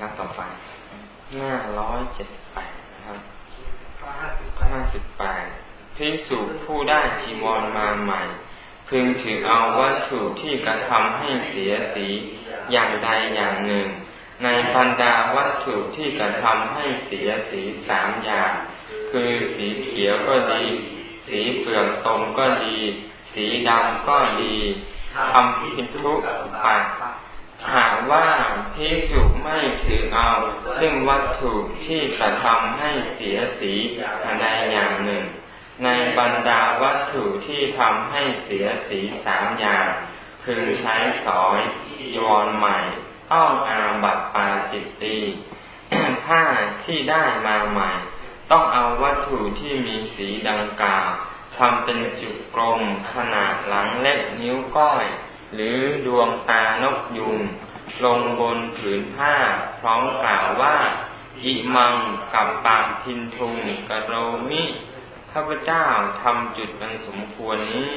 ครับต่อไป หน้าร้อยเจ็ดแปดนะครับห้าสิบแปดพิสูจผู้ได้จีวรมาใหม่ พึงถือเอาวัตถุที่กระทำให้เสียสีอย่างใดอย่างหนึ่ง ในบรรดาวัตถุที่กระทำให้เสียสีสามอย่าง คือสีเขียวก็ดี สีเปลือกตมก็ดี สีดำก็ดีทำพิทุปัด หากว่าพิสุไม่ถือเอา ซึ่งวัตถุที่กระทำให้เสียสีใดอย่างหนึ่ง ในบรรดาวัตถุที่ทำให้เสียสีสามอย่างพึงใช้สอยยอนใหม่ต้องอาบัตปาจิตตีผ้าที่ได้มาใหม่ ต้องเอาวัตถุที่มีสีดังกล่าวทำเป็นจุกกลมขนาดหลังเล็กนิ้วก้อย หรือดวงตานกยุง ลงบนผืนผ้า พร้อมกล่าวว่า อิมังกับปากพินทุงกะโรมิข้าพเจ้าทำจุดอันสมควรนี้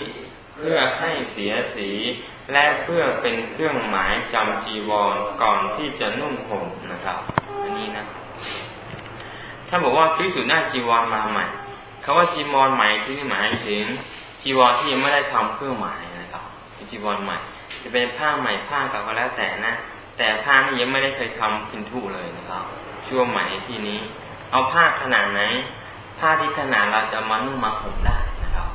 เพื่อให้เสียสี และเพื่อเป็นเครื่องหมายจำจีวรก่อนที่จะนุ่งห่มนะครับ อันนี้นะถ้าบอกว่าพิสูจน์หน้าจีวรมาใหม่คาว่าจีวรใหม่ที่หมายถึงจีวรที่ยังไม่ได้ทำเครื่องหมาย จีวรใหม่ จะเป็นผ้าใหม่ผ้าเก่าก็แล้วแต่นะ แต่ผ้านี่ยังไม่ได้เคยทำพินทุเลยนะครับชั่วใหม่ในที่นี้ เอาผ้าขนาดไหน ผ้าที่ขนาดเราจะมานุ่งมาห่มได้นะครับ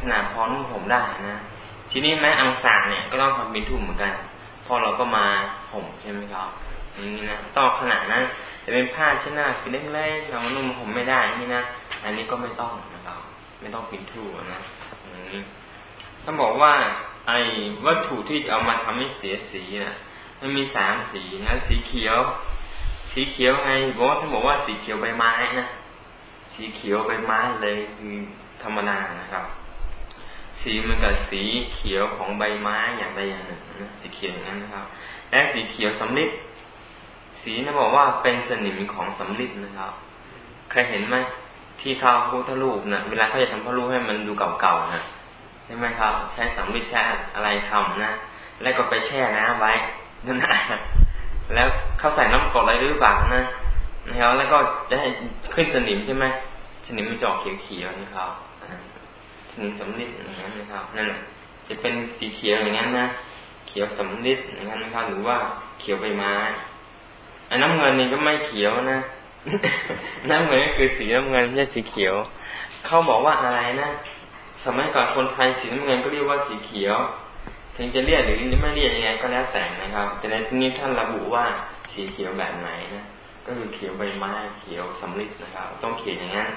ขนาดพอนุ่งห่มได้นะทีนี้แม้อังสารเนี่ยก็ต้องทำพินทุเหมือนกัน พอเราก็มาห่มใช่ไหมครับอย่างนี้นะต้องขนาดนั้นจะเป็นผ้าเช่นหน้าคือเล็กๆเรามานุ่งมาห่มไม่ได้นี่นะอันนี้ก็ไม่ต้องนะครับไม่ต้องปินทูนะอย่างนี้ถ้าบอกว่า ไอ้วัตถุที่จะเอามาทำให้เสียสีนะมันมีสามสีนะสีเขียว สีเขียวไงบอกว่าถ้าบอกว่าสีเขียวใบไม้นะสีเขียวใบไม้เลยคือธรรมดานะครับ สีมันกับสีเขียวของใบไม้อย่างใดอย่างหนึ่งนะสีเขียวอย่างนั้นนะครับ และสีเขียวสำลิดสีนะบอกว่าเป็นสนิมของสำลิดนะครับเคยเห็นไหมที่เขาพุทธรูปนะเวลาเขาจะทำพระรูปให้มันดูเก่าๆนะ ช่ไหมครับ ใช้สังวิชาอะไรทำนะ แล้วก็ไปแช่น้ำไว้นั่นนะแล้วเขาใส่น้ำกรดอะไรหรือเปล่านะนะครับแล้วก็จะให้ขึ้นสนิมใช่ไหมสนิมมันจอกเขียวๆนะครับสนิมสำลิดอย่างนั้นนะครับนั่นแหละจะเป็นสีเขียวอย่างนั้นนะเขียวสำลิดอย่างนั้นนะครับหรือว่าเขียวใบไม้ไอ้น้ำเงินนี่ก็ไม่เขียวนะน้ำเงินก็คือสีน้ำเงินไม่ใช่สีเขียวเขาบอกว่าอะไรนะ สมัยก่อนคนไทยสีน้ำเงินก็เรียกว่าสีเขียว ถึงจะเรียกหรือไม่เรียกยังไงก็แล้วแต่นะครับ แต่ในที่นี้ท่านระบุว่าสีเขียวแบบไหนนะ ก็คือเขียวใบไม้เขียวสำลิดนะครับ ต้องเขียนอย่างนั้น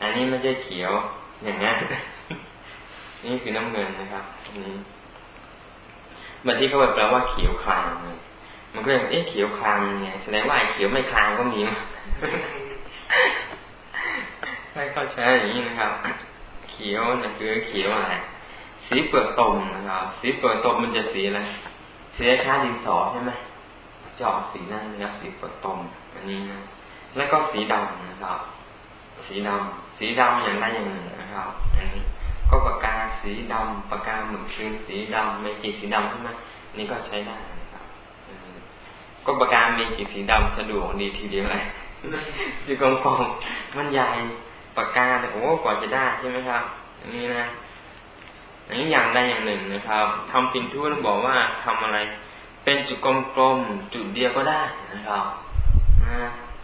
อันนี้ไม่ใช่เขียวอย่างนั้น นี่คือน้ำเงินนะครับนี้บางที่เขาแปลว่าเขียวคลางมันก็ยังเอ๊ะเขียวคลางไงแสดงว่าเขียวไม่คลางก็มีให้เข้าใจอย่างนี้นะครับ เขียวนะคือเขียวอะไรสีเปลือกตมนะครับสีเปลือกตมมันจะสีอะไรสีคล้ายดินสอใช่ไหมจอกสีนั่นนะครับสีเปลือกตมอันนี้นะแล้วก็สีดำนะครับ สีดำสีดำอย่างใดอย่างหนึ่งนะครับอันนี้ก็ปากกาสีดำปากกาหมึกซึมสีดำเมจิกสีดำใช่ไหมนี่ก็ใช้ได้นะครับก็ปากกาเมจิกสีดำสะดวกดีทีเดียวเลยจีกองกองมันใหญ่ ปากกาเนี่ยโอ้กว่าจะได้ใช่ไหมครับอย่างนี้นะอย่างนี้อย่างใดอย่างหนึ่งนะครับทำปินทุ่นบอกว่าทำอะไร เป็นจุดกลมๆจุดเดียวก็ได้นะครับ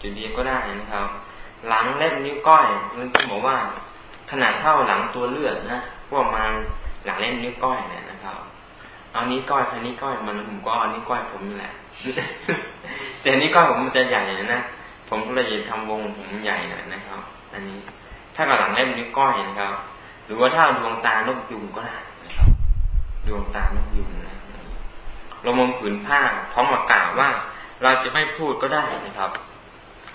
จุดเดียวก็ได้นะครับ หลังเล็บนิ้วก้อยนั่นบอกว่า ขนาดเท่าหลังตัวเลือดนะพวกมันหลังเล็บนิ้วก้อยเนี่ยนะครับ เอานี้ก้อยคันนี้ก้อยมันผมก็เอานี้ก้อยผมนี่แหละแต่นี้ก้อยผมมันจะใหญ่นะผมก็เลยทำวงผมใหญ่หน่อยนะครับ อันนี้ ถ้ากับหลังเล่มนิ้วก้อยนะครับ หรือว่าถ้าดวงตานกยุงก็ได้นะครับดวงตานกยุงนะเรามองผืนผ้าพร้อมกับกาวว่า เราจะไม่พูดก็ได้นะครับ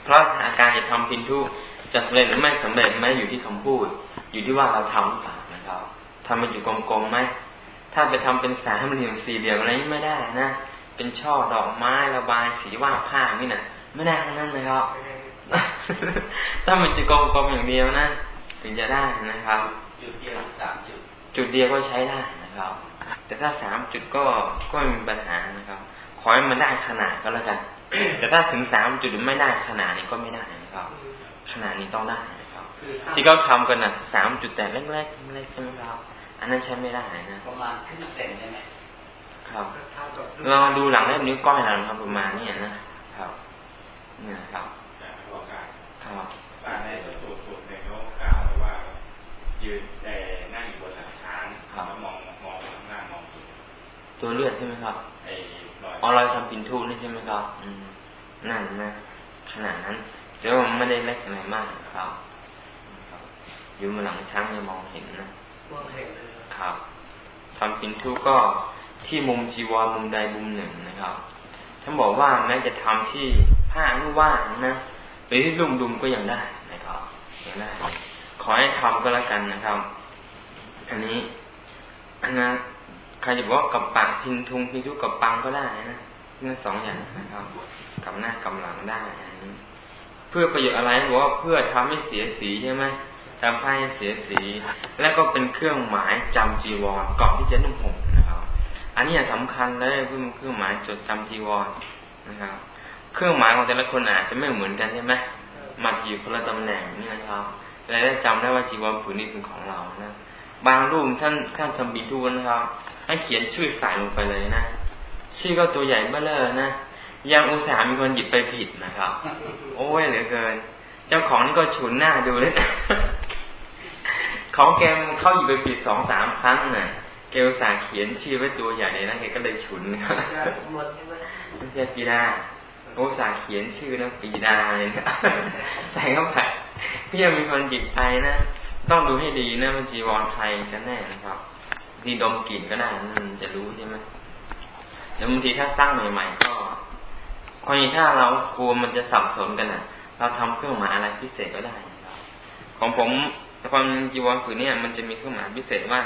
เพราะอาการจะทำพินทุจะสำเร็จหรือไม่สำเร็จไม่อยู่ที่คำพูด อยู่ที่ว่าเราทำหรือเปล่านะครับทำมันอยู่กลมๆไหมถ้าไปทำเป็นสามเหลี่ยมสี่เหลี่ยมอะไรนี่ไม่ได้นะเป็นช่อดอกไม้ระบายสีว่าผ้านี่นะไม่ได้ทั้งนั้นเลยครับ ถ้ามันจะกลมๆอย่างเดียวนะถึงจะได้นะครับ จุดเดียวสามจุด จุดเดียวก็ใช้ได้นะครับ แต่ถ้าสามจุดก็ก็มีปัญหานะครับ ขอให้มันได้ขนาดก็แล้วกัน แต่ถ้าถึงสามจุดไม่ได้ขนาดนี้ก็ไม่ได้นะครับ ขนาดนี้ต้องได้นะครับ ที่เขาทากันนะสามจุดแต่เล็กๆเล็กๆใช่ไหมครับ อันนั้นใช้ไม่ได้นะประมาณครึ่งเซนใช่ไหมครับลองดูหลังเล็บนิ้วก้อยเราครับประมาณนี้นะครับ เนี่ยครับ ครับป่าในสูตรสูตรเนี่ยเขากล่าวไว้ว่า ยืนแต่นั่งอยู่บนหลังช้างแล้วมองมองข้างหน้ามองหินตัวเลือดใช่ไหมครับไอ้รอยอ๋อเราทำปินทูนี่ใช่ไหมครับ อืมนั่นนะขนาดนั้นแต่ว่ามันไม่ได้เล็กอะไรมากครับอยู่มาหลังช้างยังมองเห็นนะมองเห็นเลยครับทำปินทูก็ที่มุมจีวรมุมใดมุมหนึ่งนะครับท่านบอกว่าแม้จะทำที่ผ้าอนุว่างนะห รือที่ลุ่มดุมก็ยังได้นะครับยังได้ขอให้ทำก็แล้วกันนะครับ อันนี้อันนั้นใครจะบอกกับปากพินทุงพินทุกับปังก็ได้นะนั่นสองอย่างนะครับกับหน้ากับหลังได้อันนี้เพื่อประโยชน์อะไรบอกว่าเพื่อทำให้เสียสีใช่ไหมทำให้เสียสี และก็เป็นเครื่องหมายจำจีวรก่อนที่จะนุ่งห่มนะครับ อันนี้สำคัญเลยเพื่อเครื่องหมายจดจำจีวรนะครับ เครื่องหมายของแต่ละคนอาจจะไม่เหมือนกันใช่ไหมมาอยู่คนละตำแหน่งนี่นะครับและได้จำได้ว่าจีวรผืนนี้เป็นของเรานะ บางรูปท่านท่านทำบีดูนะครับให้เขียนชื่อใส่ลงไปเลยนะ ชื่อก็ตัวใหญ่เบ้อเลยนะ ยังอุตส่าห์มีคนหยิบไปผิดนะครับ โอ้ยเหลือเกิน เจ้าของนี่ก็ฉุนหน้าดูเลยเขาแกเข้าหยิบไปผิดสองสามครั้งน่ะแกอุตส่าห์เขียนชื่อไว้ตัวใหญ่เลยนะแกก็เลยฉุนครับหมดใช่ไหมไม่ใช่ปีดา อุตส่าห์เขียนชื่อนะปีดาเลยนะใส่เข้าไปพี่ยังมีคนหยิบไปนะต้องดูให้ดีนะมันจีวรไทยกันแน่นะครับทีดมกลิ่นก็ได้มันจะรู้ใช่ไหมเดี๋ยวบางทีถ้าสร้างใหม่ๆก็คนถ้าเรากลัวมันจะสับสนกันอะ เราทำเครื่องหมายอะไรพิเศษก็ได้ของผมความจีวรผืนเนี่ยมันจะมีเครื่องหมายพิเศษว่า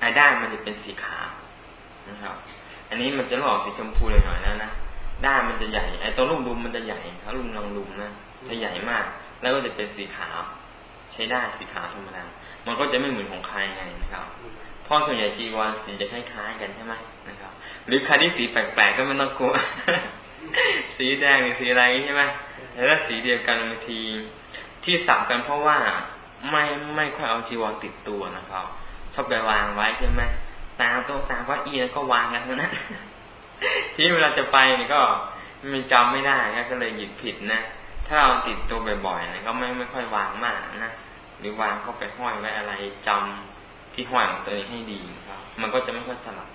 ไอ้ด้านมันจะเป็นสีขาวนะครับ อันนี้มันจะหลอกสีชมพูเลยหน่อยแล้วนะ ด้านมันจะใหญ่ ไอ้ตรงลูกดุมมันจะใหญ่ครับลูกนางดุมนะจะใหญ่มาก แล้วก็จะเป็นสีขาว ใช้ได้สีขาวธรรมดามันก็จะไม่เหมือนของใครไงนะครับเพราะส่วนใหญ่จีวรสีจะคล้ายๆกันใช่ไหมนะครับ หรือใครที่สีแปลกๆก็ไม่ต้องกลัวสีแดงหรือสีอะไรใช่ไหมแต่ถ้าสีเดียวกันบางที ที่สับกันเพราะว่าไม่ไม่ค่อยเอาจีวรติดตัวนะครับ ชอบไปวางไว้ใช่ไหมตามโต๊ะตามว่าอีแล้วก็วางกันเท่านั้น ที่เวลาจะไปนี่ก็มันจำไม่ได้ก็เลยหยิบผิดนะถ้าเราติดตัวบ่อยๆนะก็ไม่ไม่ค่อยวางมากนะหรือวางเข้าไปห้อยไว้อะไรจำที่ห้อยของตัวเองให้ดีครับ มันก็จะไม่ค่อยสลับ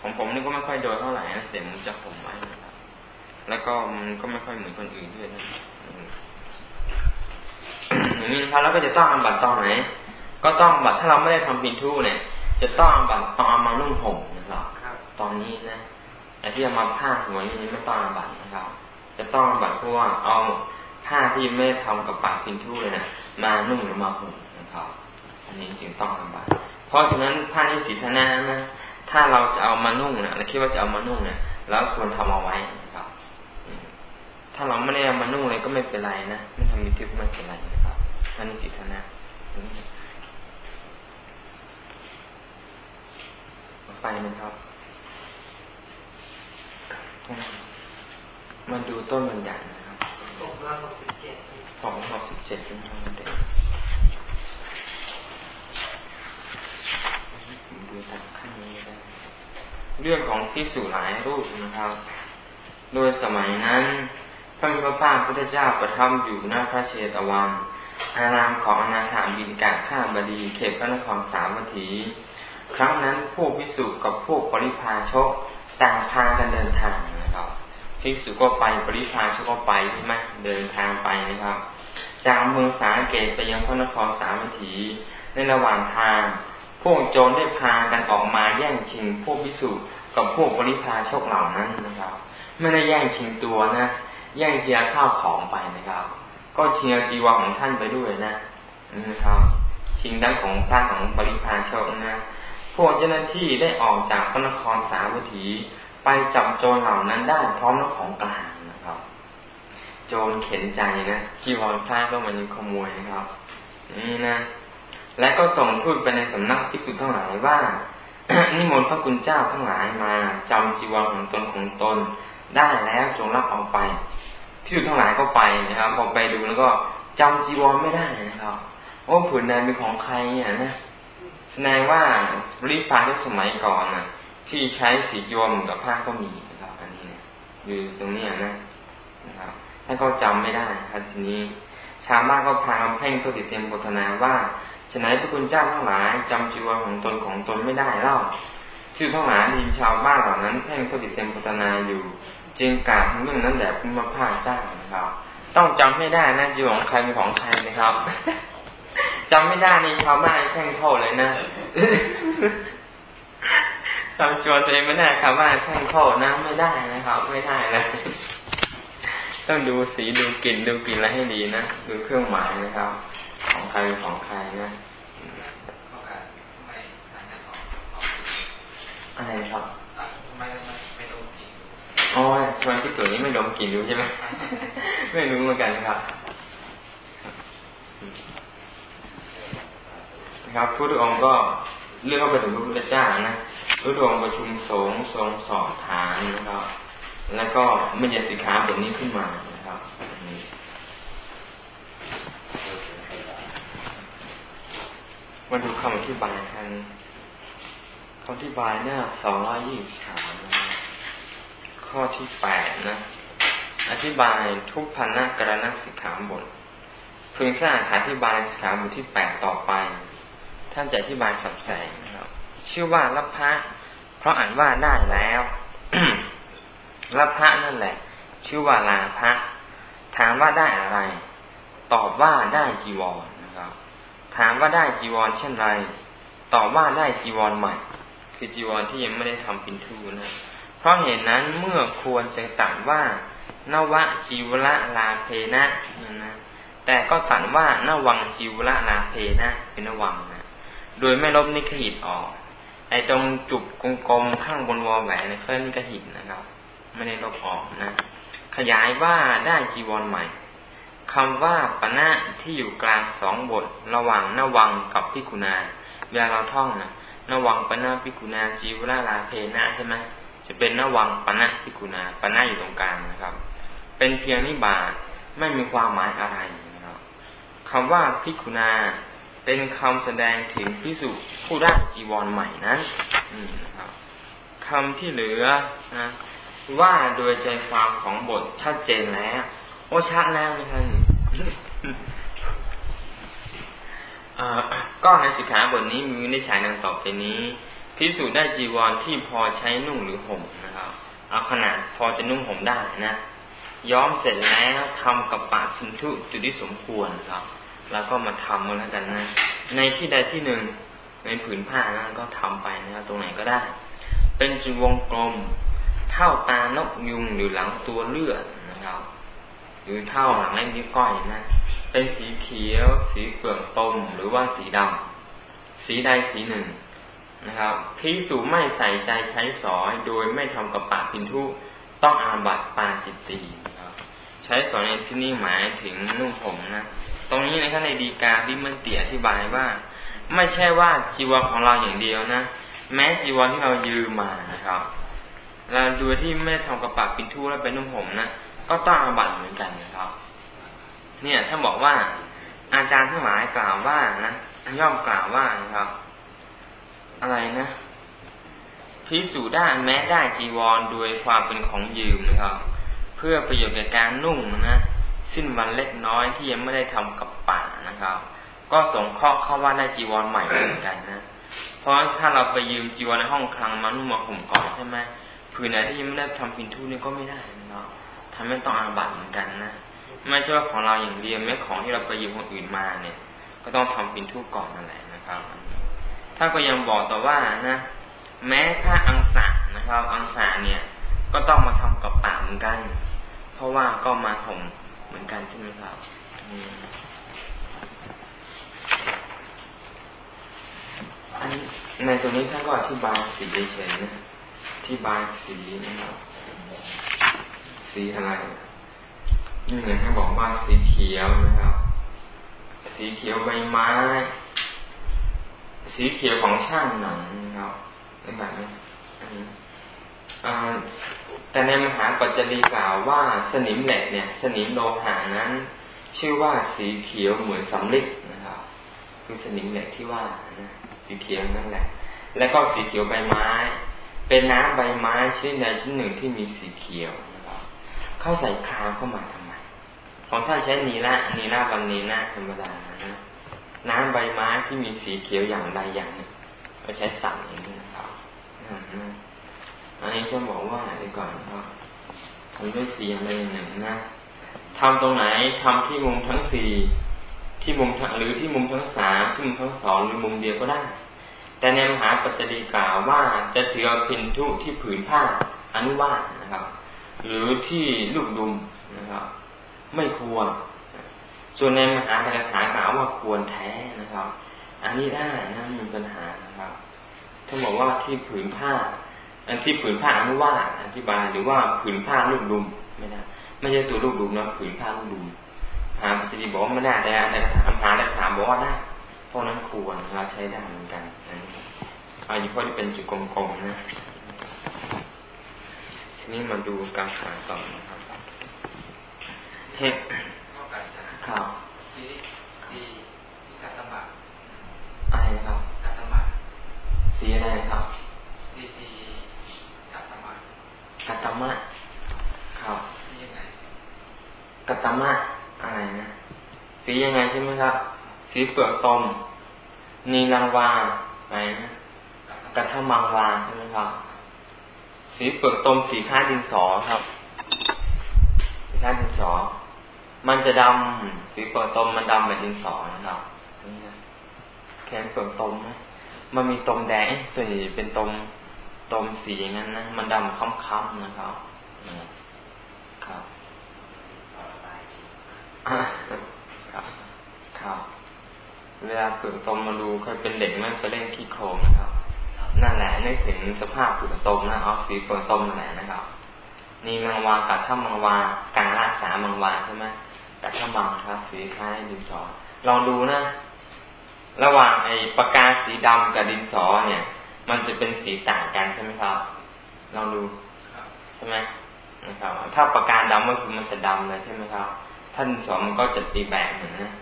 ของผมนี่ก็ไม่ค่อยโดนเท่าไหร่นะเสียงมันจะผมไว้นะครับ แล้วก็มันก็ไม่ค่อยเหมือนคนอื่นด้วยนะอย่างนี้นะครับแล้วก็จะต้องอาบัตตอนไหนก็ต้องอาบัตถ้าเราไม่ได้ทำพินทูเนี่ย จะต้องอาบัตตอนเอามานุ่งห่มนะครับ ตอนนี้นะ ไอ้ที่เอามาผ้าสวยนี้ไม่ต้องอาบัตนะครับ จะต้องอาบัตเพราะว่าเอาผ้าที่ไม่ได้ทำกับปากพินทูเลยนะมานุ่งหรือมาห่มนะครับ อันนี้จึงต้องอาบัตเพราะฉะนั้นผ้าที่สีธนานะ ถ้าเราจะเอามานุ่งนะเราคิดว่าจะเอามานุ่งเนี่ยแล้วควรทำเอาไว้นะครับ ถ้าเราไม่ได้เอามานุ่งเลยก็ไม่เป็นไรนะไม่ทำมิทิก็ไม่เป็นไรนะครับผ้านิจิตนาไปนะครับ มาดูต้นบัญญัตินะครับหกร้อยหกสิบเจ็ดสองหกสิบเจ็ดเป็นห้าเด็กดูตามขั้นนี้ได้เรื่องของที่สู่หลายรูปนะครับ โดยสมัยนั้น พระมิตรภาพพุทธเจ้าประทับอยู่หน้าพระเชตวัน อารามของอนาถาบินกาข้าบดี เขตพระนครสาวัตถี ครั้งนั้นพวกพิสุกับพวกปริพาชกต่างพากันเดินทาง นะครับพิสุก็ไปปริพาชกก็ไปใช่ไหมเดินทางไปนะครับ จากเมืองสาเกตไปยังพระนครสาวัตถีในระหว่างทาง พวกโจรได้พากันออกมาแย่งชิงพวกพิสุกับพวกปริพาชกเหล่านั้นนะครับ ไม่ได้แย่งชิงตัวนะ แย่งเชียร์ข้าวของไปนะครับ ก็เชียร์จีวรของท่านไปด้วยนะนะครับ ชิงทั้งของพระของปริพาชกนะ พวกเจ้าหน้าที่ได้ออกจากพระนครสาวัตถี ไปจับโจรเหล่านั้นได้พร้อมทั้งของกลางนะครับ โจรเข็นใจนะจีวรพระก็มันยังขโมยนะครับ นี่นะ และก็ส่งทูตไปในสำนักภิกษุทั้งหลายว่านิมนต์พระคุณเจ้าทั้งหลายมาจำจีวรของตนของตนได้แล้วจงรับเอาไปพิสุทั้งหลายก็ไปนะครับพอไปดูแล้วก็จำจีวรไม่ได้นะครับโอ้ผืนนั้นเป็นของใครเนี่ยนะแสดงว่าริพาที่สมัยก่อนนะ ที่ใช้สีจีวรเหมือนกับผ้าก็มีนะครับ อันนี้อยู่ตรงนี้นะนะครับถ้าเขาจำไม่ได้ครับทีนี้ ชาวบ้านก็พากันเพ่งตัวติดเตรียมบทนาว่าฉะนั้นพระคุณเจ้าทั้งหลายจำจีวรของตนของตนไม่ได้เล่าชื่อทั้งหลายดีชาวบ้านเหล่านั้นเพ่งตัวติดเตรียมบทนาอยู่จึงกล่าวเรื่องนั้นแหละเป็นมาพาเจ้านะครับ ต้องจำไม่ได้นะจีวรของใครเป็นของใครนะครับจำไม่ได้ในชาวบ้านแพ่งโทษเลยนะ จำจวนตัวเองไม่ได้ชาวบ้านแพ่งโทษนะไม่ได้นะครับ ไม่ได้เลยต้องดูสีดูกลิ่นดูกลิ่นอะไรให้ดีนะดูเครื่องหมายนะครับ ของใครของใครนะอะไรครับอ๋อชวนที่ตัวนี้ไม่ดมกลิ่นดูใช่ไหมไม่รู้เหมือนกันครับนะครับพุทธองค์ก็เรื่องเข้าไปถึงพระพุทธเจ้านะ ทธองประชุมสงฆ์ทรงสอบถามนะครับ แล้วก็ไม่ยสิขาบทนี้ขึ้นมานะครับมาดูคำอธิบายกันคำอธิบายหน้าสองร้อยยี่สิบสามนะข้อที่แปดนะ อธิบายทุกพันนากรณสิกขาบทพึงทราบอธิบายสิกขาบทที่แปดต่อไป ท่านจะอธิบายสับแสงนะครับ ชื่อว่ารับพระเพราะอ่านว่าได้แล้วรับพระนั่นแหละ ชื่อว่าลาพระถามว่าได้อะไร ตอบว่าได้จีวรนะครับ ถามว่าได้จีวรเช่นไร ตอบว่าได้จีวรใหม่ คือจีวรที่ยังไม่ได้ทำปินทูนะ เพราะเหตุนนั้นเมื่อควรจะตัดว่านวะจีวละลาเพนะนะแต่ก็ตัดว่านวังจีวละลาเพนะ เป็นนวังนะ โดยไม่ลบนิคหิตออก ไอ้ตรงจุกกลมๆข้างบนวอแหวนเคลื่อนนิคหิตนะครับ ไม่ได้ลบออกนะ ขยายว่าได้จีวรใหม่คำว่าปณะที่อยู่กลางสองบท ระหว่างนวังกับพิกุณาเวลาเราท่องนะนวังปณะพิกุณาจีวราลาเพนะใช่ไหมจะเป็นนวังปณะพิกุณาปณะอยู่ตรงกลางนะครับ เป็นเพียงนิบาตไม่มีความหมายอะไรนะครับคำว่าพิกุณา เป็นคำแสดงถึงพิสุผู้ได้จีวรใหม่นั้นนะครับคำที่เหลือนะว่าโดยใจความของบทชัดเจนแล้ว โอ้ชัดแล้วนะท่านก็ในสิกขาบทนี้มีได้ฉายดังต่อไปนี้พิสูจน์ได้จีวรที่พอใช้นุ่งหรือห่มนะครับ เอาขนาดพอจะนุ่งห่มได้นะ ย้อมเสร็จแล้วทำกับปากพินทุจุดที่สมควรครับ แล้วก็มาทำกันแล้วกันนะ ในที่ใดที่หนึ่งในผืนผ้านั้นก็ทำไปนะครับตรงไหนก็ได้ เป็นจุวงกลม เท่าตานกยุงหรือหลังตัวเลือดนะครับหรือเท่าหลังเล่มนิ้วก้อยนะ เป็นสีเขียว สีเปลือกตมหรือว่าสีดำสีใดสีหนึ่งนะครับที่สูไม่ใส่ใจใช้สอยโดยไม่ทำกับปากพินทุต้องอาบัตปาจิตตีใช้สอนในที่นี้หมายถึงนุ่งผมนะ ตรงนี้นะครับในดีกาวิมันเตียอธิบายว่า ไม่ใช่ว่าจีวรของเราอย่างเดียวนะ แม้จีวรที่เรายืมมานะครับเราดูที่ไม่ทำกระปากปินทูแล้วเป็นนุ่งห่มนะก็ต้องอาบัตเหมือนกันนะครับ เนี่ยถ้าบอกว่าอาจารย์ทั้งหลายกล่าวว่านะย่อมกล่าวว่านะครับ อะไรนะพิสูจได้แม้ได้จีวรโดยความเป็นของยืมนะครับ เพื่อประโยชน์แก่การนุ่งนะ สิ้นวันเล็กน้อยที่ยังไม่ได้ทำกับป่านะครับ ก็ส่งข้อเข้าว่าได้จีวรใหม่เหมือนกันนะเพราะถ้าเราไปยืมจีวรในห้องคลังมานุ่มมาห่มก่อนใช่ไหมผืนไหนที่ยังไม่ได้ทำพินทุนี่ก็ไม่ได้นะครับทำให้ต้องอาบัตเหมือนกันนะไม่ใช่ว่าของเราอย่างเดียวแม้ของที่เราไปยืมคนอื่นมาเนี่ย ก็ต้องทำพินทุก่อนนั่นแหละนะครับถ้าก็ยังบอกต่อว่านะ แม้ผ้าอังสะนะครับ อังสะเนี่ย ก็ต้องมาทำกับป่าเหมือนกัน เพราะว่าก็มาห่ม เหมือนกันใช่ไหมครับอันในตรงนี้ท่านก็อธิบายสีเฉยๆนะอธิบายสีนะครับสีอะไรนี่เหมือนให้บอกว่าสีเขียวนะครับ สีเขียวใบไม้ สีเขียวของช่างหนังนะครับเป็นแบบนี้ แต่ในมหาปัจจรีกล่าวว่าสนิมเหล็กเนี่ย สนิมโลหะนั้น ชื่อว่าสีเขียวเหมือนสำลิดนะครับคือสนิมเหล็กที่ว่านะสีเขียวนั่นแหละ แล้วก็สีเขียวใบไม้ เป็นน้ำใบไม้ชิ้นใดชิ้นหนึ่งที่มีสีเขียวนะครับเข้าใส่คราวเข้ามาทำไมของท่านใช้นีละนีละวันนีละธรรมดานะน้ำใบไม้ที่มีสีเขียวอย่างใดอย่างหนึ่งก็ใช้สั่งอย่างนี้นะครับ อันนี้จะบอกว่าดีก่อนครับทำด้วยสีอะไรอย่างหนึ่งนะทำตรงไหนทำที่มุมทั้งสี่ที่มุมหรือที่มุมทั้งสามที่มุมทั้งสองหรือมุมเดียวก็ได้ แต่ในมหาปัจจดีกล่าวว่าจะถือเอาพินทุที่ผืนผ้าอนุวาสนะครับ หรือที่ลูกดุมนะครับ ไม่ควร ส่วนในมหาตรฐานกล่าวว่าควรแท้นะครับ อันนี้ได้นะมีปัญหานะครับถ้าบอกว่าที่ผืนผ้า อันที่ผืนผ้าอนุวาสอธิบายหรือว่าผืนผ้าลูกดุมไม่ได้ไม่ใช่ตัวลูกดุมนะผืนผ้าลูกดุมหาปัจจุบันบอกไม่ได้แต่แต่ถามหาแต่ถามบอกว่าได้เพราะนั้นควรเราใช้ได้เหมือนกันอันนี้เพราะที่เป็นจุดกลมๆนะทีนี้มาดูการหาต่อนะครับเห็ดข่าวที่ที่กัตตมะอะไรนะครับกัตตมะสีอะไรนะครับที่ที่กัตตมะกัตตมะครับยังไงกัตตมะอะไรนะสี ยังไงใช่ไหมครับ สีเปลือกตมนีลังวาอะไรนะกัตถมังวาใช่ไหมครับ สีเปลือกตมสีค้าดินสอครับ สีค้าดินสอ มันจะดำสีเปลือกตมมันดำแบบดินสอนะครับนี่นะแขนเปลือกตมนะมันมีตมแดงส่วนใหญ่เป็นตมตมสีอย่างนั้นนะมันดำค้ำๆนะครับครับ ครับ เวลาเปลือกตมมาดูเคยเป็นเด็กไหมไปเล่นขี้โคลงนะครับ นั่นแหละนึกถึงสภาพเปลือกตมนะเอาสีเปลือกตมนั่นแหละนะครับนี่มังวากับถ้ามังวาการรักษามังวาใช่ไหมแต่ถ้ามังครับ สีคล้ายดินสอลองดูนะ ระหว่างไอ้ปากกาสีดำกับดินสอเนี่ย มันจะเป็นสีต่างกันใช่ไหมครับลองดูใช่ไหมนะครับ ถ้าปากกาดำก็คือมันจะดำเลยใช่ไหมครับ ท่านสอมันก็จะตีแบกเหมือนนะ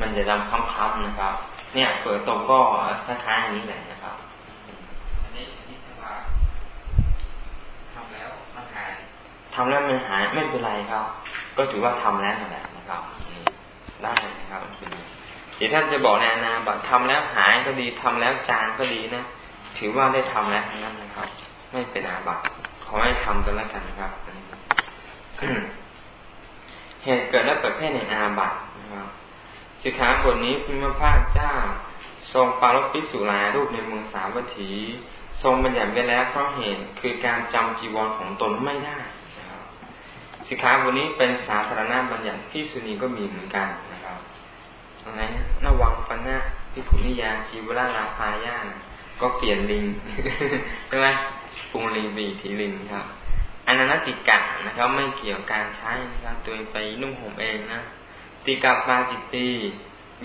มันจะดำคล้ำๆนะครับ เนี่ยเปิดตรงก็คล้ายๆนี้แหละนะครับ อันนี้อันนี้ว่าทำแล้วมันหายทำแล้วมันหายไม่เป็นไรครับ ก็ถือว่าทำแล้วนั่นแหละนะครับได้นะครับเดี๋ยวท่านจะบอกในนาบัตทำแล้วหายก็ดีทำแล้วจางก็ดีนะถือว่าได้ทำแล้วนั่นนะครับ ไม่เป็นอาบัตขอให้ทำกันแล้วกันครับเหตุเกิดและประเภทในอาบัตนะครับ สิกขาบทนี้พิมพระเจ้า ทรงปารพิสุลารูปในเมืองสาวัตถี ทรงบัญญัติไว้แล้วเพราะเหตุคือการจำจีวรของตนไม่ได้สิกขาบทนี้เป็นสาธารณบัญญัติพิสุนีก็มีเหมือนกันนะครับอะไรนะนวังปนะพิขุนิยาชีวราลาพายาก็เปลี่ยนลิงใช่ไหมปรุงลิงปีทีลิงครับอนันติกะนะครับ ไม่เกี่ยวการใช้นะครับตัวเองไปนุ่งห่มเองนะ ติกับปาจิตตี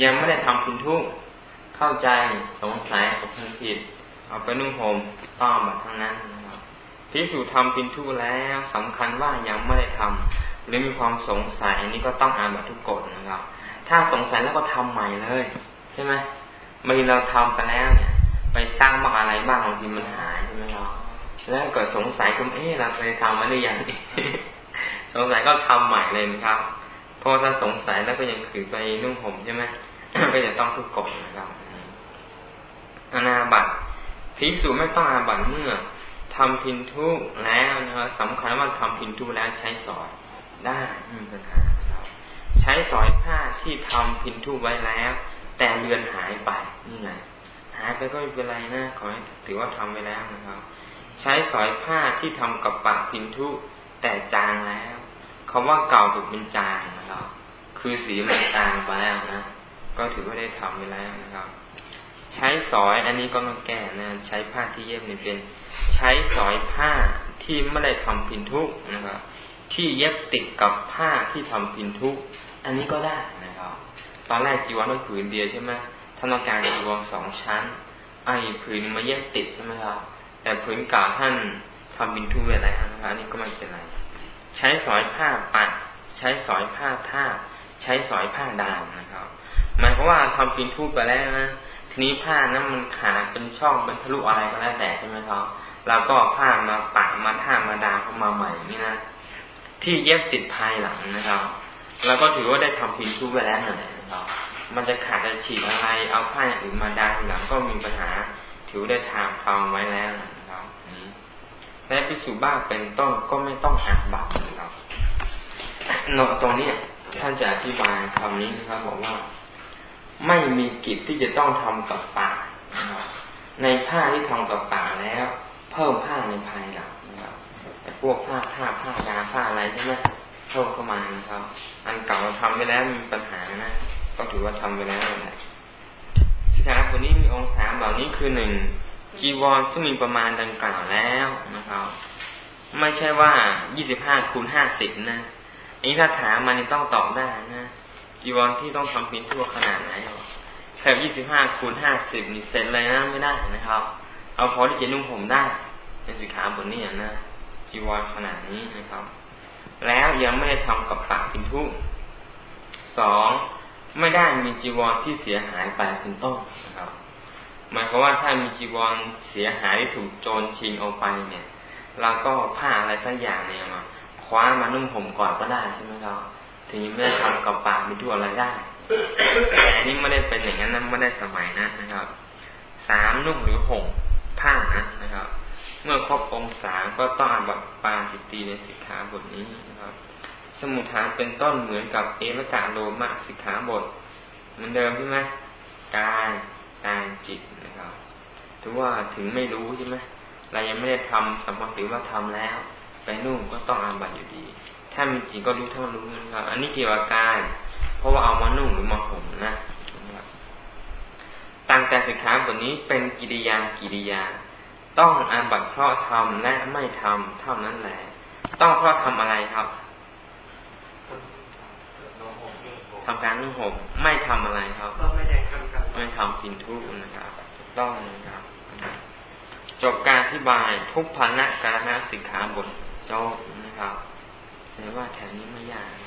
ยังไม่ได้ทำพินทุเข้าใจสงสัยขบพันผิดเอาไปนุ่งห่มต้องแบบทั้งนั้นนะครับพิสูจน์ทำพินทุแล้วสำคัญว่ายังไม่ได้ทำหรือมีความสงสัยนนี้ก็ต้องอ่านแบบทุกกฎนะครับ ถ้าสงสัยแล้วก็ทำใหม่เลย ใช่ไหมบางทีเราทำไปแล้วเนี่ยไปสร้างบ้างอะไรบ้างบางทีมันหายใช่ไหมครับแล้วเกิดสงสัยก็เอ๊ะเราเคยทำมาหรือยังสงสัยก็ทำใหม่เลยนะครับ ราะถ้าสงสัยแล้วก็ยังขือไปนุ่งห่มใช่ไหมก็จะต้องทุกกฎนะครับอนาบัตภิกษุไม่ต้องอาบัตเมื่อทำพินทุแล้วนะครับสำคัญว่าทำพินทุแล้วใช้สอยได้มีปัญหาครับใช้สอยผ้าที่ทำพินทุไว้แล้ว แต่เรือนหายไปนี่ไงหายไปก็ไม่เป็นไรนะขอให้ถือว่าทำไปแล้วนะครับ ใช้สอยผ้าที่ทำกับปากพินทุแต่จางแล้ว คำว่าเก่าถูกเป็นจางนะครับ คือสีมันจางไปแล้วนะ ก็ถือว่าได้ทำไปแล้วนะครับ ใช้สอยอันนี้ก็ต้องแก้นะใช้ผ้าที่เย็บนี่เป็น ใช้สอยผ้าที่ไม่ได้ทำพินทุกนะครับ ที่เย็บติดกับผ้าที่ทำพินทุอันนี้ก็ได้นะครับ ตอนแรกจีวรต้องผืนเดียวใช่ไหมท่านต้องการจีวรสองชั้นไอ้ผืนมาเย็บติดใช่ไหมครับ แต่ผืนเก่าท่านทำบินทุไปแล้วนะครับอันนี้ก็ไม่เป็นไร ใช้สอยผ้าปัด ใช้สอยผ้าท่า ใช้สอยผ้าดามนะครับหมายความว่าทำปินทุไปแล้วนะทีนี้ผ้านั้นมันขาดเป็นช่องเป็นทะลุอะไรก็แล้วแต่ใช่ไหมครับเราก็ผ้ามาปักมาท่ามาดามเข้ามาใหม่นี่นะที่เย็บติดภายหลังนะครับเราก็ถือว่าได้ทำปินทุไปแล้วนะครับมันจะขาดจะฉีดอะไร เอาผ้าอย่างอื่นมาดามหลังก็มีปัญหา ถือได้ทำทำไว้แล้วนะ และพิสูจบ้าเป็นต้นก็ไม่ต้องหักบัตรนะครับโนตรงนี้ท่านจะอธิบายคำนี้นะครับบอกว่า ไม่มีกิจที่จะต้องทำกับป่าในผ้าที่ทำกับป่าแล้ว เพิ่มผ้าในภายหลังนะครับแต่พวกผ้าผ้าผ้ายาผ้าอะไรใช่ไหมเพิ่มเข้ามานะครับ อันเก่าทำไปแล้วมีปัญหานะก็ถือว่าทำไปแล้วนะสิขาคนนี้มีองค์สามเหล่านี้คือหนึ่ง จีวรซึ่งมีประมาณดังกล่าวแล้วนะครับ ไม่ใช่ว่ายี่สิบห้าคูณห้าสิบนะอันนี้ถ้าถามมันต้องตอบได้นะจีวรที่ต้องทำพินทั่วขนาดไหนแค่ยี่สิบห้าคูณห้าสิบนี่เสร็จเลยนะไม่ได้นะครับ เอาพอที่จะนุ่งผมได้ในสิขาบทนี้นะจีวรขนาดนี้นะครับ แล้วยังไม่ได้ทำกับปากพินทุสองไม่ได้มีจีวรที่เสียหายไปเป็นต้นนะครับ หมายความว่าถ้ามีจีวรเสียหายถูกโจรชิงเอาไปเนี่ย เราก็ผ้าอะไรสักอย่างเนี่ยมาคว้ามานุ่งผมก่อนก็ได้ใช่ไหมครับถึงไม่ได้ทำกับปากมีทั่วอะไรได้แต่อันนี้ไม่ได้เป็นอย่างนั้นนะไม่ได้สมัยนั้นนะครับสามนุ่งหรือห่มผ้านะนะครับ เมื่อครบองศาก็ต้องอาบัตปาจิตตีในสิกขาบทนี้นะครับ สมุทฐานเป็นต้นเหมือนกับเอวกาโลมะสิกขาบทเหมือนเดิมใช่ไหมกาย กายจิตนะครับถือว่าถึงไม่รู้ใช่ไหมเรายังไม่ได้ทำสัมผัสหรือว่าทำแล้ว ไปนุ่งก็ต้องอาบัตอยู่ดี ถ้ามีจริงก็รู้เท่ารู้นะครับ อันนี้เกี่ยวกับกาย เพราะว่าเอามานุ่งหรือมาห่มนะตั้งแต่สิกขาบทนี้เป็นกิริยากิริยา ต้องอาบัตเพราะทำและไม่ทำเท่านั้นแหละ ต้องเพราะทำอะไรครับ ทำการนุ่งห่มไม่ทำอะไรครับ ก็ไม่ได้ทำกับไม่ทำสินทุนะครับถูกต้องนะครับ จบการอธิบายทุกพันธการณสิกขาบทจบนะครับแสดงว่าแถวนี้ไม่ยากนะ